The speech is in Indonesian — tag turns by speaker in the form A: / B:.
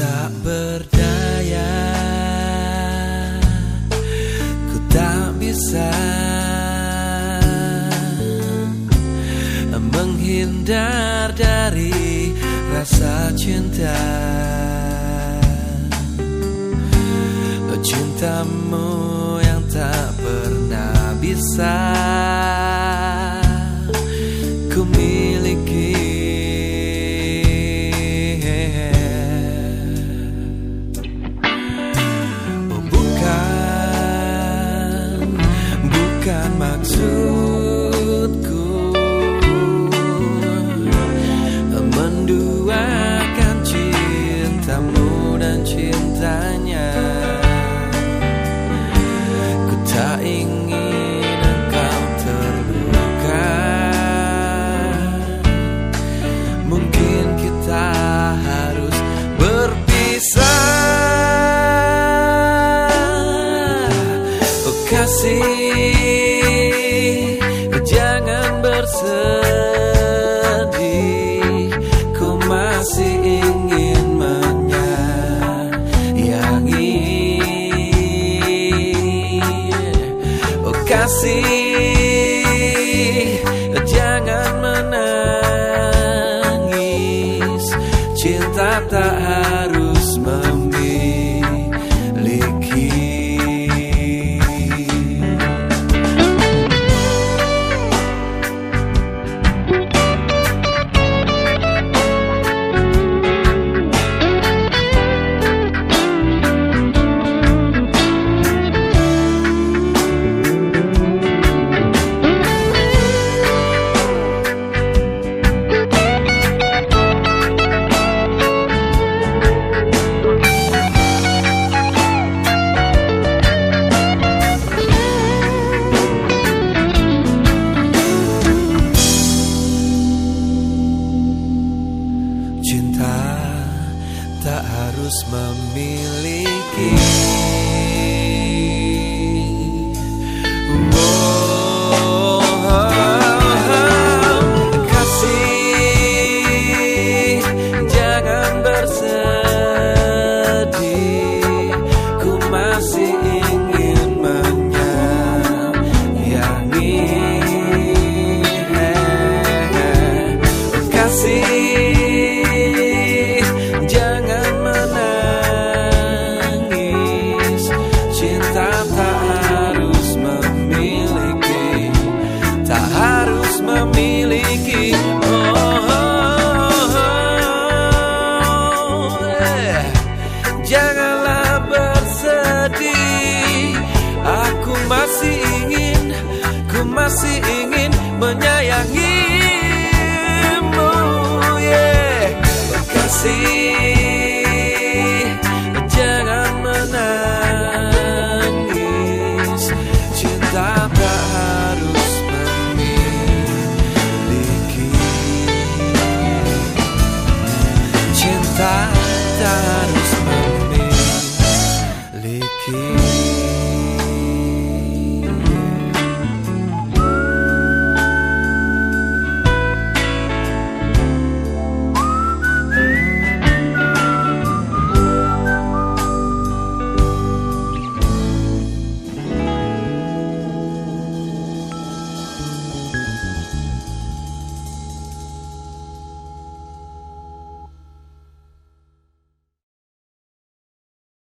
A: Tak berdaya. Ku tak bisa Menghindar dari rasa cinta. Cintamu yang tak pernah bisa maksudku. Menduakan cintamu dan cintanya. Ku tak ingin engkau terluka. Mungkin kita harus berpisah. Oh bersedih Ku masih ingin menyayangi Oh kasih Jangan menangis Cinta tak harus harus memiliki masih ingin menyayangimu yeah. Kasih